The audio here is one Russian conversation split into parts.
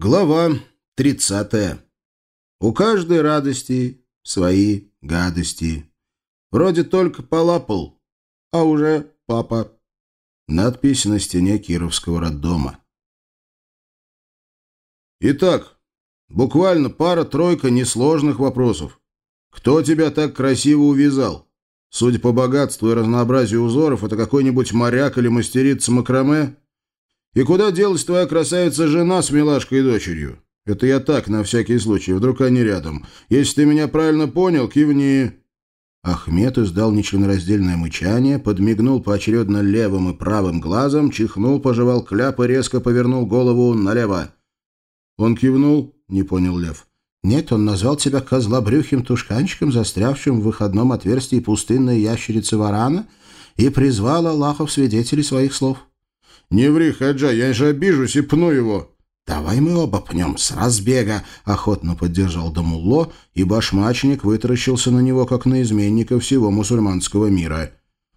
Глава 30. У каждой радости свои гадости. Вроде только полапал, а уже папа. Надпись на стене Кировского роддома. Итак, буквально пара-тройка несложных вопросов. Кто тебя так красиво увязал? Судя по богатству и разнообразию узоров, это какой-нибудь моряк или мастерица макраме? И куда делась твоя красавица-жена с милашкой и дочерью? Это я так, на всякий случай, вдруг они рядом. Если ты меня правильно понял, кивни». Ахмед издал нечленораздельное мычание, подмигнул поочередно левым и правым глазом, чихнул, пожевал кляп и резко повернул голову налево. «Он кивнул?» — не понял Лев. «Нет, он назвал тебя козлобрюхим тушканчиком, застрявшим в выходном отверстии пустынной ящерицы варана, и призвал Аллахов свидетелей своих слов». «Не ври, Хаджа, я же обижусь и пну его». «Давай мы оба пнем с разбега», — охотно поддержал Дамулло, и башмачник вытаращился на него, как на изменника всего мусульманского мира.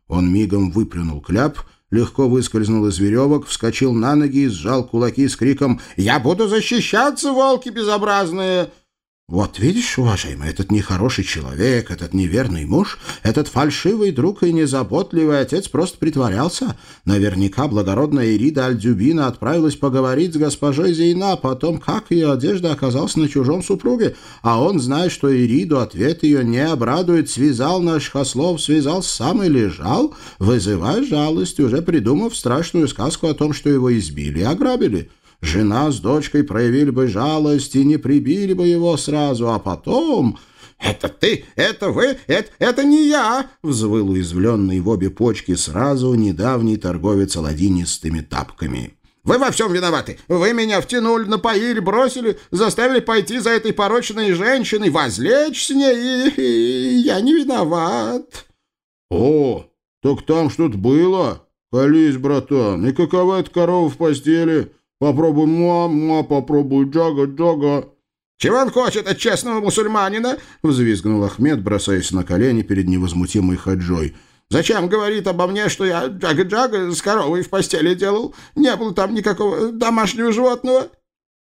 Он мигом выплюнул кляп, легко выскользнул из веревок, вскочил на ноги и сжал кулаки с криком «Я буду защищаться, волки безобразные!» Вот видишь, уважаемый, этот нехороший человек, этот неверный муж, этот фальшивый друг и незаботливый отец просто притворялся. Наверняка благородная Ирида Альдюбина отправилась поговорить с госпожой Зейнап о том, как ее одежда оказалась на чужом супруге, а он, зная, что Ириду ответ ее не обрадует, связал наших ослов, связал сам и лежал, вызывая жалость, уже придумав страшную сказку о том, что его избили и ограбили. Жена с дочкой проявили бы жалость и не прибили бы его сразу, а потом... «Это ты! Это вы! Это, это не я!» — взвыл уязвленный в обе почки сразу недавний торговец ладинистыми тапками. «Вы во всем виноваты! Вы меня втянули, напоили, бросили, заставили пойти за этой порочной женщиной, возлечь с ней, и, и я не виноват!» «О, так там что-то было? Колись, братан, и какова эта корова в постели?» Попробуй мама, попробуй джага-джага». «Чего он хочет от честного мусульманина?» — взвизгнул Ахмед, бросаясь на колени перед невозмутимой хаджой. «Зачем говорит обо мне, что я джага-джага с коровой в постели делал? Не было там никакого домашнего животного?»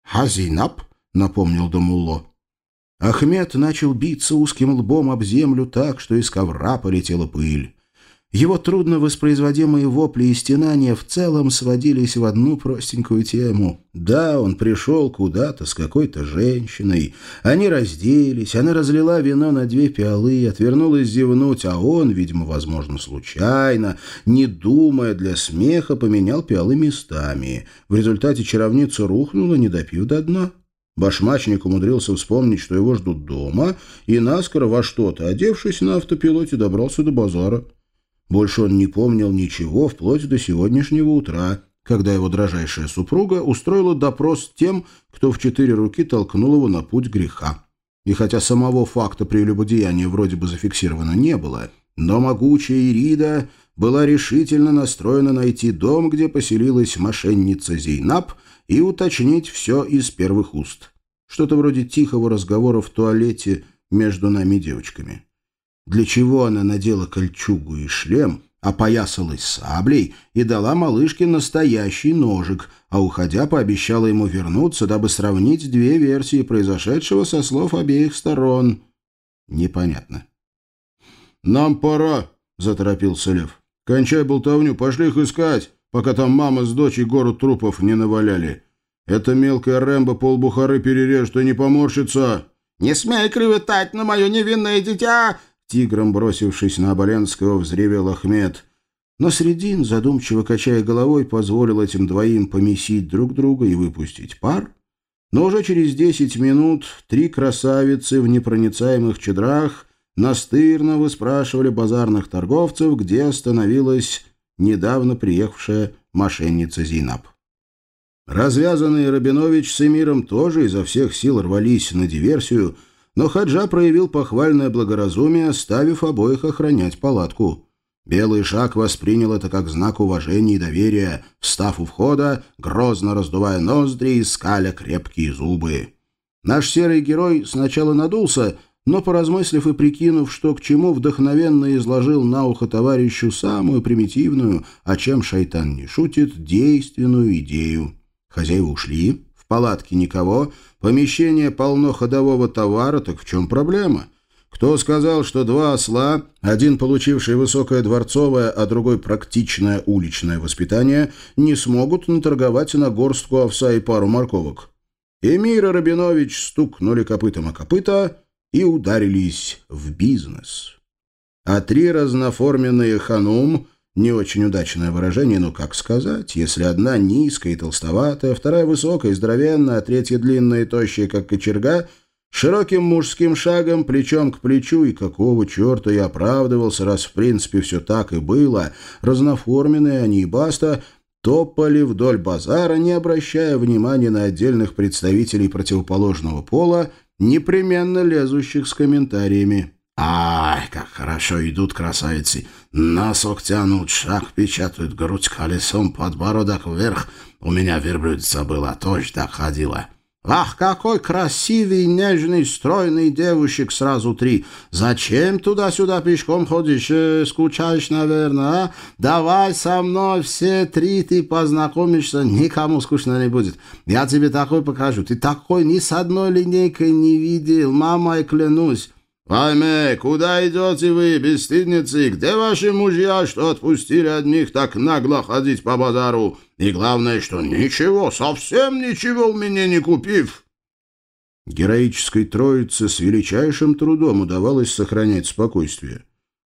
«Хазинаб», — напомнил Дамулло. Ахмед начал биться узким лбом об землю так, что из ковра полетела пыль. Его трудно воспроизводимые вопли и стенания в целом сводились в одну простенькую тему. Да, он пришел куда-то с какой-то женщиной. Они разделись, она разлила вино на две пиалы, отвернулась зевнуть, а он, видимо, возможно, случайно, не думая для смеха, поменял пиалы местами. В результате чаровница рухнула, не допив до дна. Башмачник умудрился вспомнить, что его ждут дома, и наскоро во что-то, одевшись на автопилоте, добрался до базара. Больше он не помнил ничего вплоть до сегодняшнего утра, когда его дрожайшая супруга устроила допрос тем, кто в четыре руки толкнул его на путь греха. И хотя самого факта прелюбодеяния вроде бы зафиксировано не было, но могучая Ирида была решительно настроена найти дом, где поселилась мошенница Зейнаб, и уточнить все из первых уст. Что-то вроде тихого разговора в туалете между нами девочками для чего она надела кольчугу и шлем, опоясалась саблей и дала малышке настоящий ножик, а уходя пообещала ему вернуться, дабы сравнить две версии произошедшего со слов обеих сторон. Непонятно. «Нам пора», — заторопился Лев. «Кончай болтовню, пошли их искать, пока там мама с дочей гору трупов не наваляли. Эта мелкая Рэмбо полбухары перережет и не поморщится». «Не смей кривотать на мое невинное дитя!» Тигром бросившись на Оболенского, взревел Ахмед. Но Средин, задумчиво качая головой, позволил этим двоим помесить друг друга и выпустить пар. Но уже через десять минут три красавицы в непроницаемых чедрах настырно выспрашивали базарных торговцев, где остановилась недавно приехавшая мошенница Зинаб. Развязанные Рабинович с Эмиром тоже изо всех сил рвались на диверсию — но Хаджа проявил похвальное благоразумие, оставив обоих охранять палатку. Белый шаг воспринял это как знак уважения и доверия, встав у входа, грозно раздувая ноздри и скаля крепкие зубы. Наш серый герой сначала надулся, но, поразмыслив и прикинув, что к чему, вдохновенно изложил на ухо товарищу самую примитивную, о чем шайтан не шутит, действенную идею. Хозяева ушли, В палатке никого, помещение полно ходового товара, так в чем проблема? Кто сказал, что два осла, один получивший высокое дворцовое, а другой практичное уличное воспитание, не смогут наторговать на горстку овса и пару морковок? Эмир и Рабинович стукнули копытом о копыта и ударились в бизнес. А три разноформенные ханум — не очень удачное выражение, но как сказать, если одна низкая и толстоватая, вторая высокая и здоровенная, а третья длинная и тощая, как кочерга — Широким мужским шагом, плечом к плечу, и какого черта я оправдывался, раз в принципе все так и было, разноформенные они и баста, топали вдоль базара, не обращая внимания на отдельных представителей противоположного пола, непременно лезущих с комментариями. «Ай, как хорошо идут красавицы! Носок тянут, шаг печатают, грудь колесом, подбородок вверх. У меня верблюдица была, тоже так ходила. Ах, какой красивый, нежный, стройный девушек сразу три. Зачем туда-сюда пешком ходишь? Э, скучаешь, наверное, а? Давай со мной все три, ты познакомишься, никому скучно не будет. Я тебе такой покажу. Ты такой ни с одной линейкой не видел, мамой клянусь. «Вайме, куда идете вы, бесстыдницы? Где ваши мужья, что отпустили одних так нагло ходить по базару? И главное, что ничего, совсем ничего у меня не купив!» Героической троице с величайшим трудом удавалось сохранять спокойствие.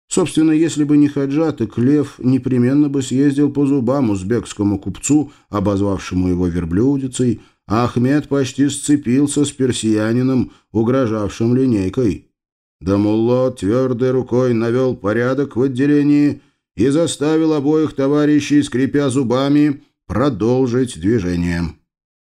Собственно, если бы не Хаджа, так Лев непременно бы съездил по зубам узбекскому купцу, обозвавшему его верблюдицей, а Ахмед почти сцепился с персиянином, угрожавшим линейкой. Дамулло твердой рукой навел порядок в отделении и заставил обоих товарищей, скрипя зубами, продолжить движение.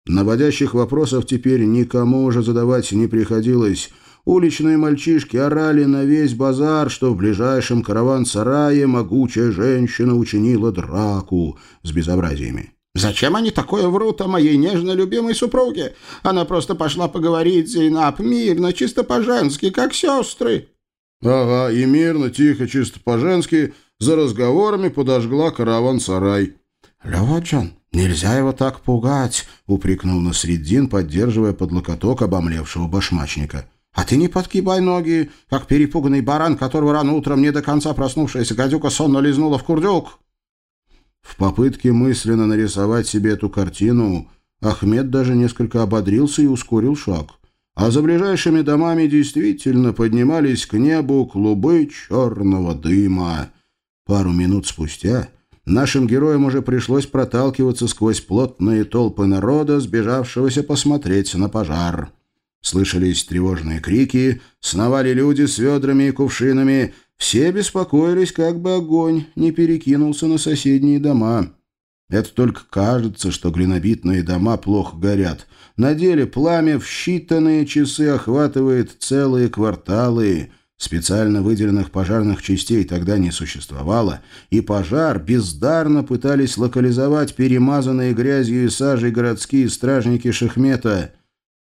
Наводящих вопросов теперь никому уже задавать не приходилось. Уличные мальчишки орали на весь базар, что в ближайшем караван-сарае могучая женщина учинила драку с безобразиями. Зачем они такое врут о моей нежно любимой супруге? Она просто пошла поговорить, Зейнаб, мирно, чисто по-женски, как сестры». «Ага, и мирно, тихо, чисто по-женски, за разговорами подожгла караван-сарай». «Леваджан, нельзя его так пугать», — упрекнул Насреддин, поддерживая под локоток обомлевшего башмачника. «А ты не подкибай ноги, как перепуганный баран, которого рано утром не до конца проснувшаяся гадюка сонно лизнула в курдюк». В попытке мысленно нарисовать себе эту картину Ахмед даже несколько ободрился и ускорил шаг. А за ближайшими домами действительно поднимались к небу клубы черного дыма. Пару минут спустя нашим героям уже пришлось проталкиваться сквозь плотные толпы народа, сбежавшегося посмотреть на пожар. Слышались тревожные крики, сновали люди с ведрами и кувшинами — все беспокоились, как бы огонь не перекинулся на соседние дома. Это только кажется, что глинобитные дома плохо горят. На деле пламя в считанные часы охватывает целые кварталы. Специально выделенных пожарных частей тогда не существовало, и пожар бездарно пытались локализовать перемазанные грязью и сажей городские стражники Шахмета.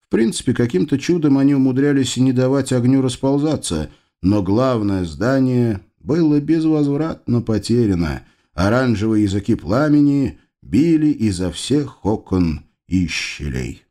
В принципе, каким-то чудом они умудрялись не давать огню расползаться — но главное здание было безвозвратно потеряно. Оранжевые языки пламени били изо всех окон и щелей.